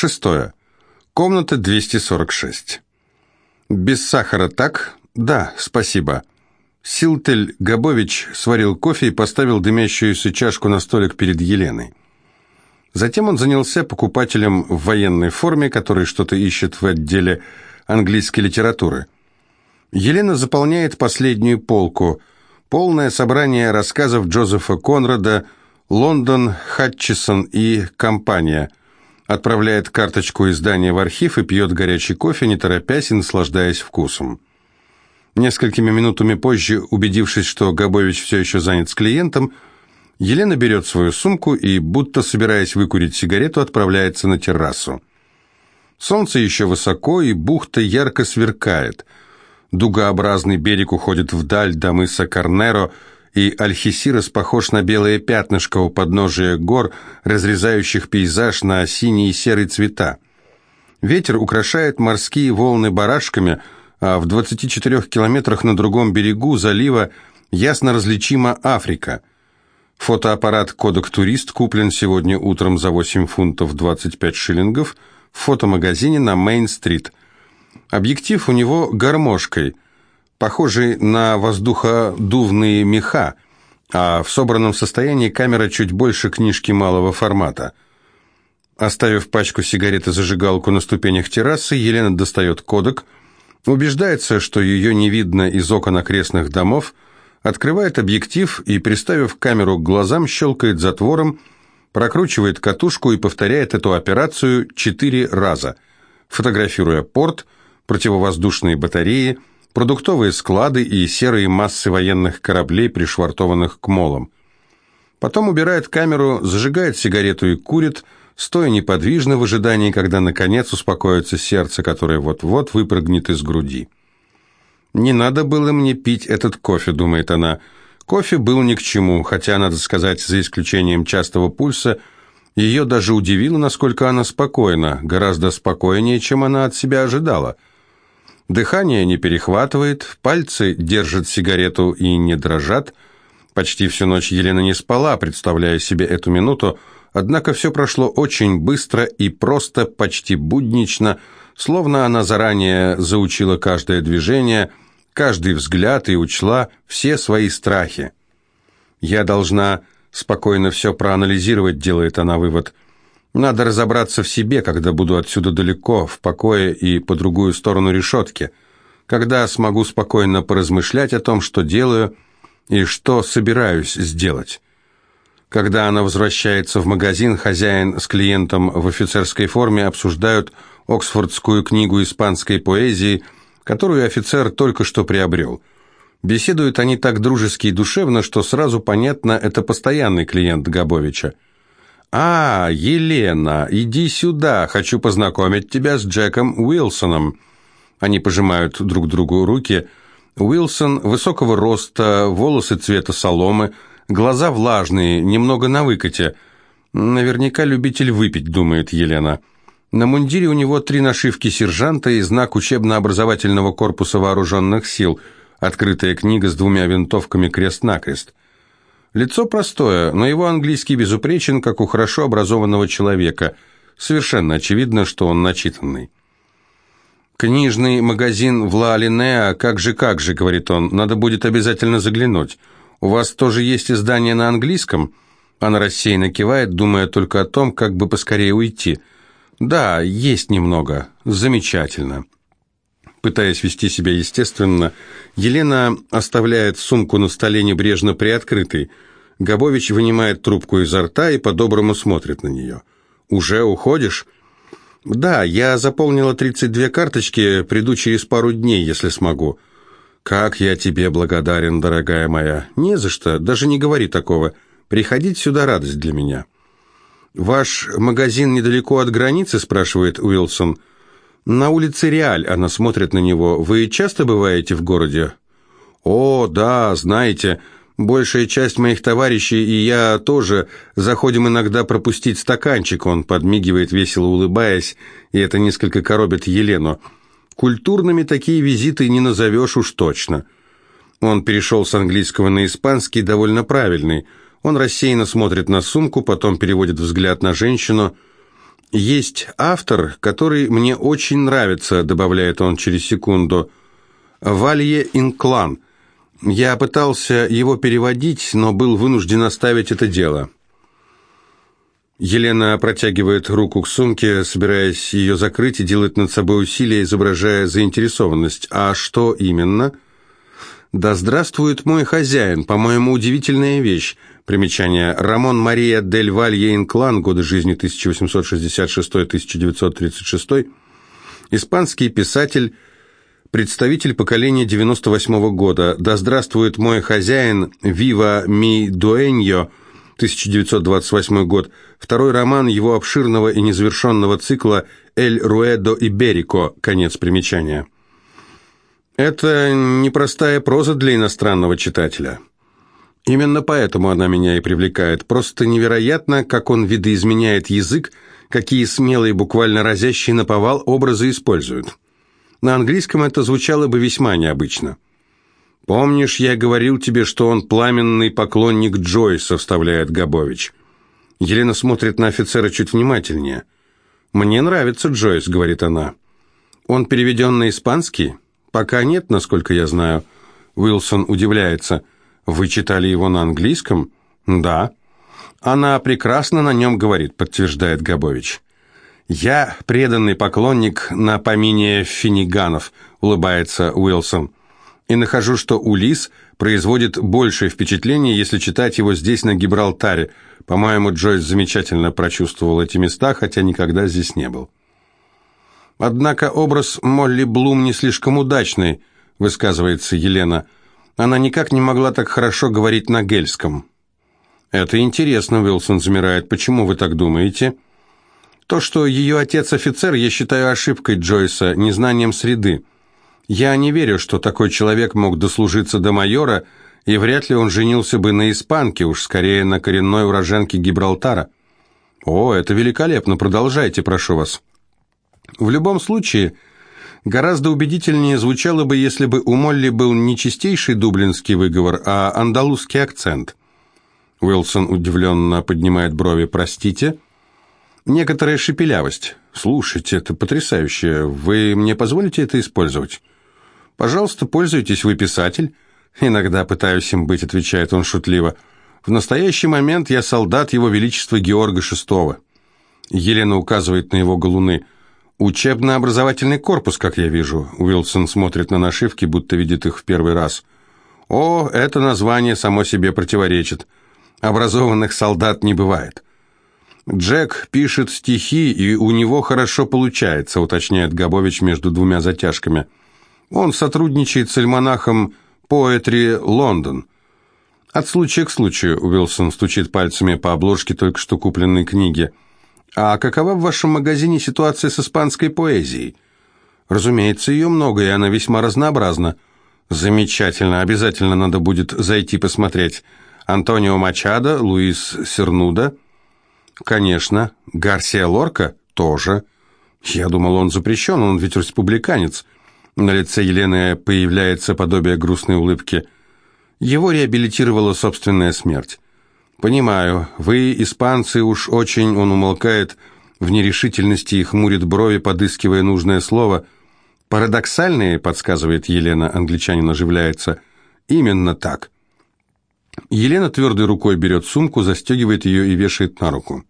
Шестое. Комната 246. Без сахара так? Да, спасибо. Силтель Габович сварил кофе и поставил дымящуюся чашку на столик перед Еленой. Затем он занялся покупателем в военной форме, который что-то ищет в отделе английской литературы. Елена заполняет последнюю полку. Полное собрание рассказов Джозефа Конрада «Лондон, Хатчисон и компания». Отправляет карточку издания в архив и пьет горячий кофе, не торопясь и наслаждаясь вкусом. Несколькими минутами позже, убедившись, что Габович все еще занят с клиентом, Елена берет свою сумку и, будто собираясь выкурить сигарету, отправляется на террасу. Солнце еще высоко, и бухта ярко сверкает. Дугообразный берег уходит вдаль до мыса Карнеро, и Альхисирос похож на белое пятнышко у подножия гор, разрезающих пейзаж на синий и серый цвета. Ветер украшает морские волны барашками – а в 24 километрах на другом берегу залива ясно различима Африка. Фотоаппарат «Кодек Турист» куплен сегодня утром за 8 фунтов 25 шиллингов в фотомагазине на Мейн-стрит. Объектив у него гармошкой, похожий на воздуходувные меха, а в собранном состоянии камера чуть больше книжки малого формата. Оставив пачку сигарет и зажигалку на ступенях террасы, Елена достает кодек – убеждается, что ее не видно из окон окрестных домов, открывает объектив и, приставив камеру к глазам, щелкает затвором, прокручивает катушку и повторяет эту операцию четыре раза, фотографируя порт, противовоздушные батареи, продуктовые склады и серые массы военных кораблей, пришвартованных к молам. Потом убирает камеру, зажигает сигарету и курит – стоя неподвижно в ожидании, когда наконец успокоится сердце, которое вот-вот выпрыгнет из груди. «Не надо было мне пить этот кофе», — думает она. Кофе был ни к чему, хотя, надо сказать, за исключением частого пульса, ее даже удивило, насколько она спокойна, гораздо спокойнее, чем она от себя ожидала. Дыхание не перехватывает, пальцы держат сигарету и не дрожат. Почти всю ночь Елена не спала, представляя себе эту минуту, Однако все прошло очень быстро и просто, почти буднично, словно она заранее заучила каждое движение, каждый взгляд и учла все свои страхи. «Я должна спокойно все проанализировать», — делает она вывод. «Надо разобраться в себе, когда буду отсюда далеко, в покое и по другую сторону решетки, когда смогу спокойно поразмышлять о том, что делаю и что собираюсь сделать». Когда она возвращается в магазин, хозяин с клиентом в офицерской форме обсуждают Оксфордскую книгу испанской поэзии, которую офицер только что приобрел. Беседуют они так дружески и душевно, что сразу понятно, это постоянный клиент Габовича. «А, Елена, иди сюда, хочу познакомить тебя с Джеком Уилсоном». Они пожимают друг другу руки. Уилсон высокого роста, волосы цвета соломы – Глаза влажные, немного на выкате. Наверняка любитель выпить, думает Елена. На мундире у него три нашивки сержанта и знак учебно-образовательного корпуса вооруженных сил, открытая книга с двумя винтовками крест-накрест. Лицо простое, но его английский безупречен, как у хорошо образованного человека. Совершенно очевидно, что он начитанный. «Книжный магазин в Ла-Алинеа, как же, как же», — говорит он, — «надо будет обязательно заглянуть». «У вас тоже есть издание на английском?» Она рассеянно кивает, думая только о том, как бы поскорее уйти. «Да, есть немного. Замечательно». Пытаясь вести себя естественно, Елена оставляет сумку на столе небрежно приоткрытой. Габович вынимает трубку изо рта и по-доброму смотрит на нее. «Уже уходишь?» «Да, я заполнила 32 карточки, приду через пару дней, если смогу». «Как я тебе благодарен, дорогая моя!» «Не за что, даже не говори такого. Приходить сюда радость для меня». «Ваш магазин недалеко от границы?» – спрашивает Уилсон. «На улице Реаль», – она смотрит на него. «Вы часто бываете в городе?» «О, да, знаете, большая часть моих товарищей и я тоже заходим иногда пропустить стаканчик», – он подмигивает, весело улыбаясь, и это несколько коробит Елену. Культурными такие визиты не назовешь уж точно. Он перешел с английского на испанский, довольно правильный. Он рассеянно смотрит на сумку, потом переводит взгляд на женщину. Есть автор, который мне очень нравится, добавляет он через секунду. Валье Инклан. Я пытался его переводить, но был вынужден оставить это дело. Елена протягивает руку к сумке, собираясь ее закрыть и делает над собой усилие, изображая заинтересованность. А что именно? «Да здравствует мой хозяин, по-моему, удивительная вещь». Примечание. Рамон Мария дель Валье Инклан, годы жизни 1866-1936, испанский писатель, представитель поколения 98 -го года. «Да здравствует мой хозяин, Вива ми дуэньо», 1928 год, второй роман его обширного и незавершенного цикла «Эль Руэдо и Берико», конец примечания. Это непростая проза для иностранного читателя. Именно поэтому она меня и привлекает. Просто невероятно, как он видоизменяет язык, какие смелые, буквально разящие наповал образы используют. На английском это звучало бы весьма необычно. «Помнишь, я говорил тебе, что он пламенный поклонник Джойса», — вставляет Габович. Елена смотрит на офицера чуть внимательнее. «Мне нравится Джойс», — говорит она. «Он переведен на испанский?» «Пока нет, насколько я знаю». Уилсон удивляется. «Вы читали его на английском?» «Да». «Она прекрасно на нем говорит», — подтверждает Габович. «Я преданный поклонник на помине Финиганов», — улыбается Уилсон и нахожу, что Улис производит большее впечатление, если читать его здесь, на Гибралтаре. По-моему, Джойс замечательно прочувствовал эти места, хотя никогда здесь не был. Однако образ Молли Блум не слишком удачный, высказывается Елена. Она никак не могла так хорошо говорить на гельском. Это интересно, Уилсон замирает. Почему вы так думаете? То, что ее отец офицер, я считаю ошибкой Джойса, незнанием среды. Я не верю, что такой человек мог дослужиться до майора, и вряд ли он женился бы на испанке, уж скорее на коренной уроженке Гибралтара. О, это великолепно, продолжайте, прошу вас. В любом случае, гораздо убедительнее звучало бы, если бы у Молли был не чистейший дублинский выговор, а андалузский акцент. Уилсон удивленно поднимает брови. «Простите?» «Некоторая шепелявость. Слушайте, это потрясающе. Вы мне позволите это использовать?» «Пожалуйста, пользуйтесь, вы писатель». «Иногда пытаюсь им быть», — отвечает он шутливо. «В настоящий момент я солдат Его Величества Георга VI». Елена указывает на его галуны. «Учебно-образовательный корпус, как я вижу». Уилсон смотрит на нашивки, будто видит их в первый раз. «О, это название само себе противоречит. Образованных солдат не бывает». «Джек пишет стихи, и у него хорошо получается», уточняет Габович между двумя затяжками. Он сотрудничает с альманахом «Поэтри Лондон». От случая к случаю Уилсон стучит пальцами по обложке только что купленной книги. «А какова в вашем магазине ситуация с испанской поэзией?» «Разумеется, ее много, и она весьма разнообразна». «Замечательно, обязательно надо будет зайти посмотреть. Антонио Мачадо, Луис Сернуда?» «Конечно. Гарсия Лорка?» «Тоже». «Я думал, он запрещен, он ведь республиканец». На лице Елены появляется подобие грустной улыбки. Его реабилитировала собственная смерть. «Понимаю, вы, испанцы, уж очень...» Он умолкает в нерешительности и хмурит брови, подыскивая нужное слово. «Парадоксальные», — подсказывает Елена, англичанин оживляется. «Именно так». Елена твердой рукой берет сумку, застегивает ее и вешает на руку.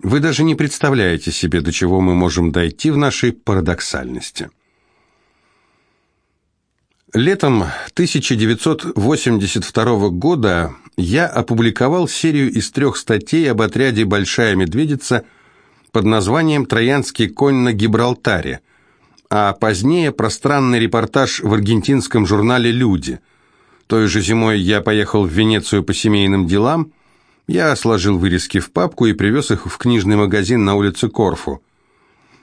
«Вы даже не представляете себе, до чего мы можем дойти в нашей парадоксальности». Летом 1982 года я опубликовал серию из трех статей об отряде «Большая медведица» под названием «Троянский конь на Гибралтаре», а позднее пространный репортаж в аргентинском журнале «Люди». Той же зимой я поехал в Венецию по семейным делам, я сложил вырезки в папку и привез их в книжный магазин на улице Корфу.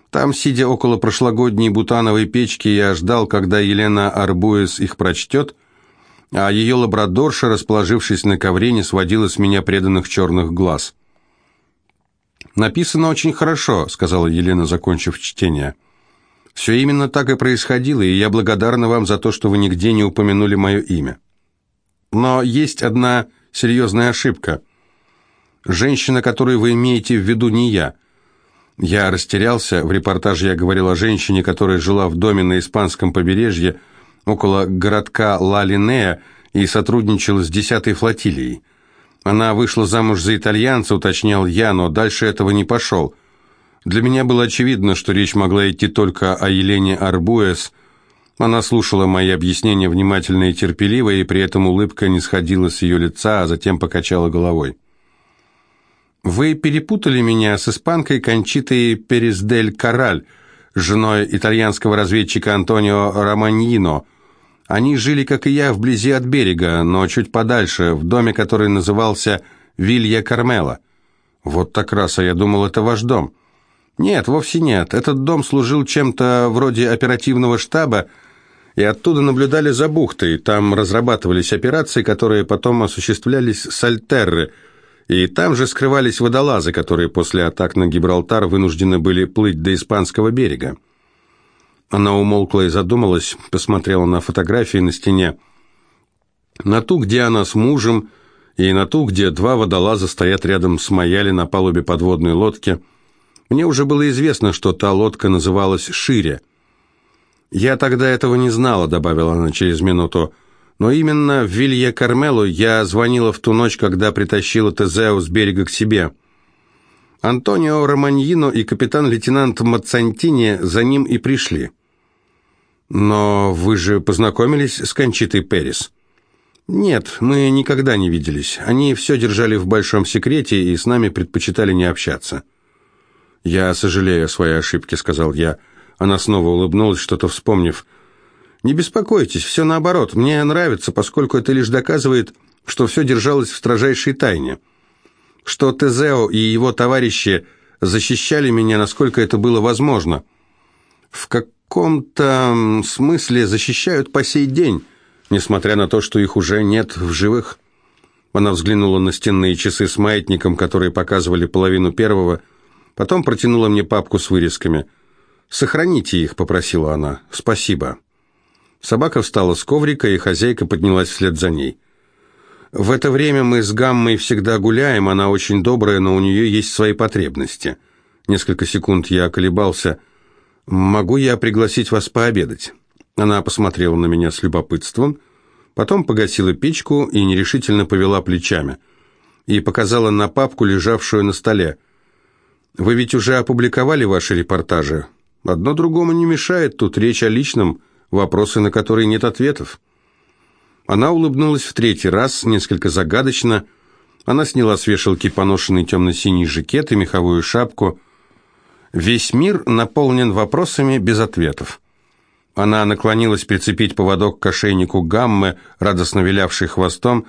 Там, сидя около прошлогодней бутановой печки, я ждал, когда Елена Арбуэс их прочтет, а ее лабрадорша, расположившись на ковре, не сводила с меня преданных черных глаз. «Написано очень хорошо», — сказала Елена, закончив чтение. «Все именно так и происходило, и я благодарна вам за то, что вы нигде не упомянули мое имя. Но есть одна серьезная ошибка. Женщина, которую вы имеете в виду, не я». Я растерялся. В репортаже я говорил о женщине, которая жила в доме на испанском побережье около городка Ла-Линея и сотрудничала с 10-й флотилией. Она вышла замуж за итальянца, уточнял я, но дальше этого не пошел. Для меня было очевидно, что речь могла идти только о Елене Арбуэс. Она слушала мои объяснения внимательно и терпеливо, и при этом улыбка не сходила с ее лица, а затем покачала головой. «Вы перепутали меня с испанкой Кончитой Пересдель Караль, женой итальянского разведчика Антонио Романьино. Они жили, как и я, вблизи от берега, но чуть подальше, в доме, который назывался Вилья Кармела. Вот так раз, а я думал, это ваш дом». «Нет, вовсе нет. Этот дом служил чем-то вроде оперативного штаба, и оттуда наблюдали за бухтой. Там разрабатывались операции, которые потом осуществлялись с Альтерры, и там же скрывались водолазы, которые после атак на Гибралтар вынуждены были плыть до испанского берега. Она умолкла и задумалась, посмотрела на фотографии на стене. На ту, где она с мужем, и на ту, где два водолаза стоят рядом с Маяли на палубе подводной лодки. Мне уже было известно, что та лодка называлась «Шире». «Я тогда этого не знала», — добавила она через минуту. «Но именно в Вилье Кармелу я звонила в ту ночь, когда притащила Тезео с берега к себе». Антонио Романьино и капитан-лейтенант Мацантини за ним и пришли. «Но вы же познакомились с Кончитой Перес?» «Нет, мы никогда не виделись. Они все держали в большом секрете и с нами предпочитали не общаться». «Я сожалею о своей ошибке», — сказал я. Она снова улыбнулась, что-то вспомнив. «Не беспокойтесь, все наоборот. Мне нравится, поскольку это лишь доказывает, что все держалось в строжайшей тайне. Что Тезео и его товарищи защищали меня, насколько это было возможно. В каком-то смысле защищают по сей день, несмотря на то, что их уже нет в живых». Она взглянула на стенные часы с маятником, которые показывали половину первого, потом протянула мне папку с вырезками – «Сохраните их», — попросила она. «Спасибо». Собака встала с коврика, и хозяйка поднялась вслед за ней. «В это время мы с Гаммой всегда гуляем, она очень добрая, но у нее есть свои потребности». Несколько секунд я колебался. «Могу я пригласить вас пообедать?» Она посмотрела на меня с любопытством, потом погасила печку и нерешительно повела плечами и показала на папку, лежавшую на столе. «Вы ведь уже опубликовали ваши репортажи? Одно другому не мешает, тут речь о личном, вопросы, на которые нет ответов. Она улыбнулась в третий раз, несколько загадочно. Она сняла с вешалки поношенный темно-синий жакет и меховую шапку. Весь мир наполнен вопросами без ответов. Она наклонилась прицепить поводок к ошейнику гаммы, радостно вилявшей хвостом.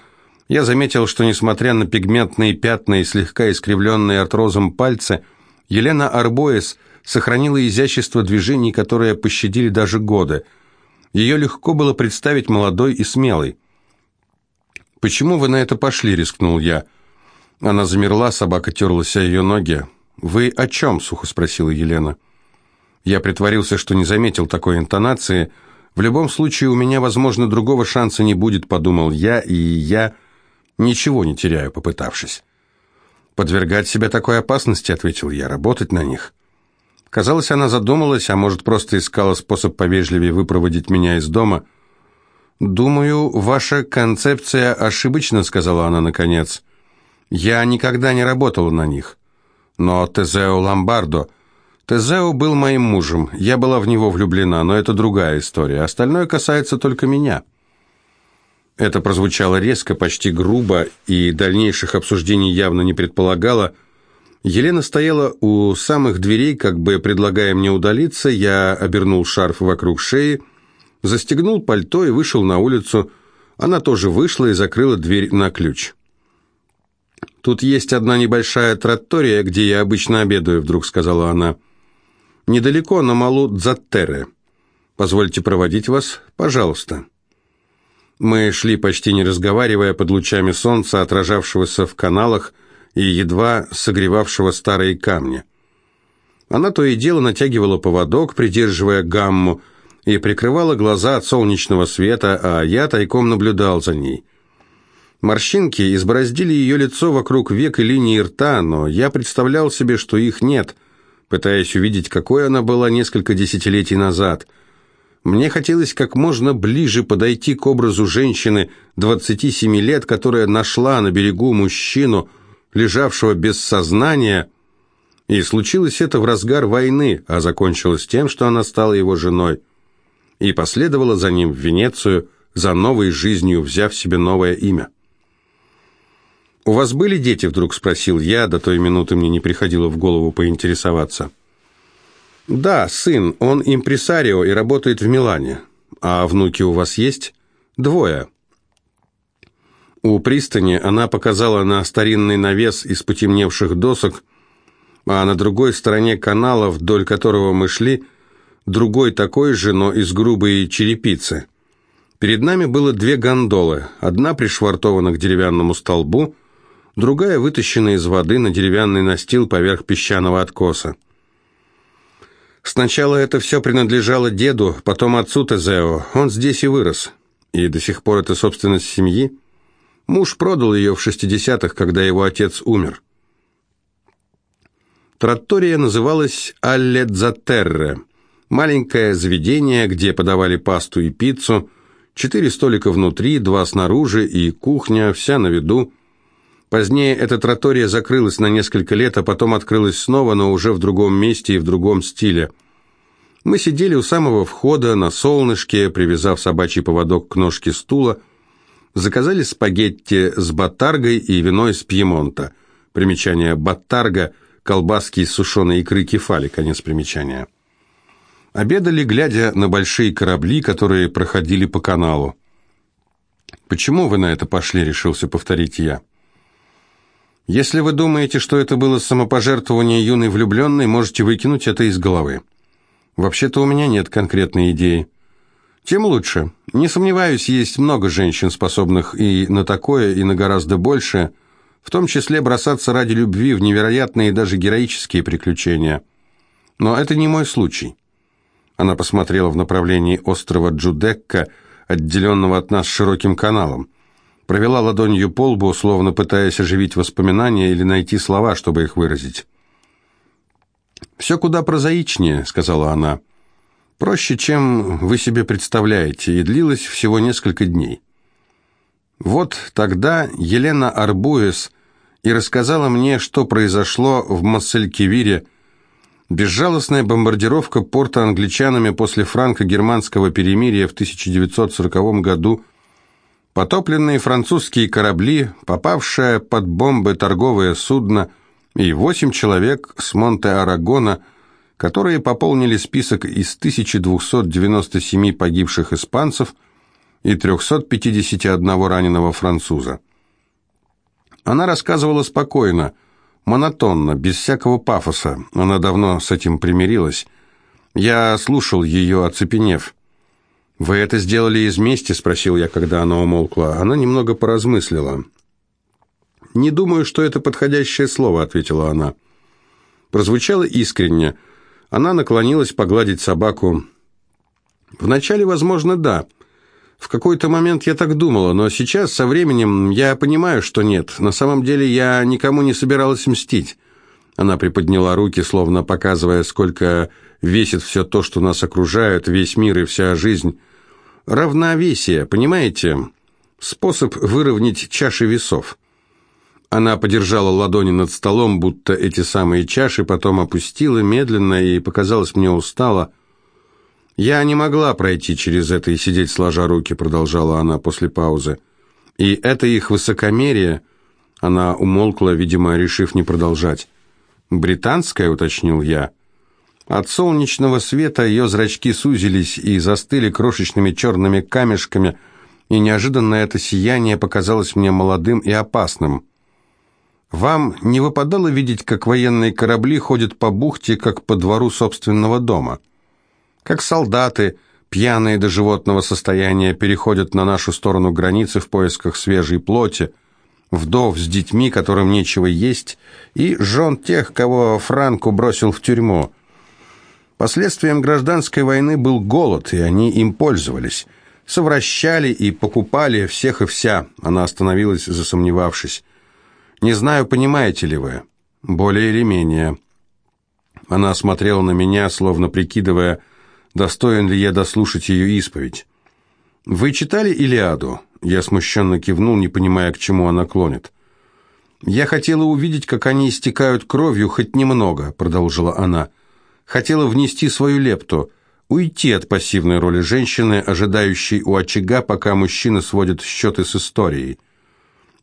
Я заметил, что, несмотря на пигментные пятна и слегка искривленные артрозом пальцы, Елена Арбоес – сохранила изящество движений, которые пощадили даже годы. Ее легко было представить молодой и смелой. «Почему вы на это пошли?» – рискнул я. Она замерла, собака терлась о ее ноги. «Вы о чем?» – сухо спросила Елена. Я притворился, что не заметил такой интонации. «В любом случае, у меня, возможно, другого шанса не будет», – подумал я, и я ничего не теряю, попытавшись. «Подвергать себя такой опасности», – ответил я, – «работать на них». Казалось, она задумалась, а может, просто искала способ повежливее выпроводить меня из дома. «Думаю, ваша концепция ошибочна», — сказала она наконец. «Я никогда не работала на них. Но Тезео Ломбардо... Тезео был моим мужем, я была в него влюблена, но это другая история. Остальное касается только меня». Это прозвучало резко, почти грубо, и дальнейших обсуждений явно не предполагало — Елена стояла у самых дверей, как бы предлагая мне удалиться. Я обернул шарф вокруг шеи, застегнул пальто и вышел на улицу. Она тоже вышла и закрыла дверь на ключ. «Тут есть одна небольшая траттория, где я обычно обедаю», — вдруг сказала она. «Недалеко, на Малу Дзаттере. Позвольте проводить вас? Пожалуйста». Мы шли почти не разговаривая под лучами солнца, отражавшегося в каналах, — и едва согревавшего старые камни. Она то и дело натягивала поводок, придерживая гамму, и прикрывала глаза от солнечного света, а я тайком наблюдал за ней. Морщинки избороздили ее лицо вокруг век и линии рта, но я представлял себе, что их нет. пытаясь увидеть, какой она была несколько десятилетий назад. Мне хотелось как можно ближе подойти к образу женщины 27 лет, которая нашла на берегу мужчину, лежавшего без сознания, и случилось это в разгар войны, а закончилось тем, что она стала его женой, и последовала за ним в Венецию, за новой жизнью, взяв себе новое имя. «У вас были дети?» – вдруг спросил я, до той минуты мне не приходило в голову поинтересоваться. «Да, сын, он импресарио и работает в Милане. А внуки у вас есть?» «Двое». У пристани она показала на старинный навес из потемневших досок, а на другой стороне канала, вдоль которого мы шли, другой такой же, но из грубой черепицы. Перед нами было две гондолы, одна пришвартована к деревянному столбу – другая вытащена из воды на деревянный настил поверх песчаного откоса. Сначала это все принадлежало деду, потом отцу Тезео. Он здесь и вырос. И до сих пор это собственность семьи. Муж продал ее в 60-х, когда его отец умер. Траттория называлась «Алле Дзатерре». Маленькое заведение, где подавали пасту и пиццу, четыре столика внутри, два снаружи и кухня, вся на виду. Позднее эта тротория закрылась на несколько лет, а потом открылась снова, но уже в другом месте и в другом стиле. Мы сидели у самого входа на солнышке, привязав собачий поводок к ножке стула, заказали спагетти с батаргой и вино из Пьемонта. Примечание «батарга» – колбаски из сушеной икры кефали, конец примечания. Обедали, глядя на большие корабли, которые проходили по каналу. «Почему вы на это пошли?» – решился повторить я. Если вы думаете, что это было самопожертвование юной влюбленной, можете выкинуть это из головы. Вообще-то у меня нет конкретной идеи. Тем лучше. Не сомневаюсь, есть много женщин, способных и на такое, и на гораздо большее, в том числе бросаться ради любви в невероятные и даже героические приключения. Но это не мой случай. Она посмотрела в направлении острова Джудекка, отделенного от нас широким каналом провела ладонью по лбу, словно пытаясь оживить воспоминания или найти слова, чтобы их выразить. «Все куда прозаичнее», — сказала она. «Проще, чем вы себе представляете, и длилось всего несколько дней». Вот тогда Елена Арбуэс и рассказала мне, что произошло в Масселькивире, безжалостная бомбардировка порта англичанами после франко-германского перемирия в 1940 году – потопленные французские корабли, попавшее под бомбы торговое судно и восемь человек с Монте-Арагона, которые пополнили список из 1297 погибших испанцев и 351 раненого француза. Она рассказывала спокойно, монотонно, без всякого пафоса. Она давно с этим примирилась. Я слушал ее, оцепенев. «Вы это сделали из мести?» – спросил я, когда она умолкла. Она немного поразмыслила. «Не думаю, что это подходящее слово», – ответила она. Прозвучало искренне. Она наклонилась погладить собаку. «Вначале, возможно, да. В какой-то момент я так думала, но сейчас, со временем, я понимаю, что нет. На самом деле я никому не собиралась мстить». Она приподняла руки, словно показывая, сколько весит все то, что нас окружает, весь мир и вся жизнь. Равновесие, понимаете? Способ выровнять чаши весов. Она подержала ладони над столом, будто эти самые чаши, потом опустила медленно и показалось мне устало. «Я не могла пройти через это и сидеть сложа руки», — продолжала она после паузы. «И это их высокомерие...» Она умолкла, видимо, решив не продолжать. «Британское», — уточнил я. От солнечного света ее зрачки сузились и застыли крошечными черными камешками, и неожиданно это сияние показалось мне молодым и опасным. Вам не выпадало видеть, как военные корабли ходят по бухте, как по двору собственного дома? Как солдаты, пьяные до животного состояния, переходят на нашу сторону границы в поисках свежей плоти, вдов с детьми, которым нечего есть, и жен тех, кого Франку бросил в тюрьму – Последствием гражданской войны был голод, и они им пользовались. Совращали и покупали всех и вся. Она остановилась, засомневавшись. «Не знаю, понимаете ли вы?» «Более или менее». Она смотрела на меня, словно прикидывая, достоин ли я дослушать ее исповедь. «Вы читали «Илиаду»?» Я смущенно кивнул, не понимая, к чему она клонит. «Я хотела увидеть, как они истекают кровью хоть немного», — продолжила она. «Хотела внести свою лепту, уйти от пассивной роли женщины, ожидающей у очага, пока мужчина сводит счеты с историей.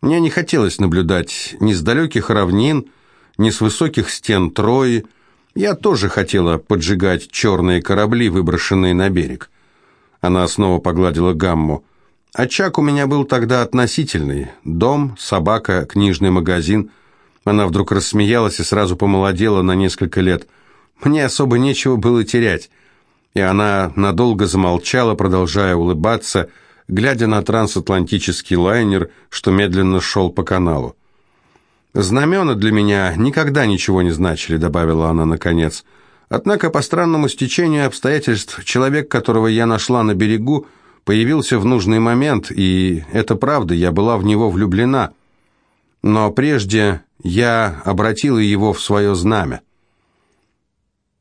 Мне не хотелось наблюдать ни с далеких равнин, ни с высоких стен Трои. Я тоже хотела поджигать черные корабли, выброшенные на берег». Она снова погладила гамму. Очаг у меня был тогда относительный. Дом, собака, книжный магазин. Она вдруг рассмеялась и сразу помолодела на несколько лет. Мне особо нечего было терять. И она надолго замолчала, продолжая улыбаться, глядя на трансатлантический лайнер, что медленно шел по каналу. «Знамена для меня никогда ничего не значили», — добавила она наконец. «Однако, по странному стечению обстоятельств, человек, которого я нашла на берегу, — появился в нужный момент, и это правда, я была в него влюблена. Но прежде я обратила его в свое знамя.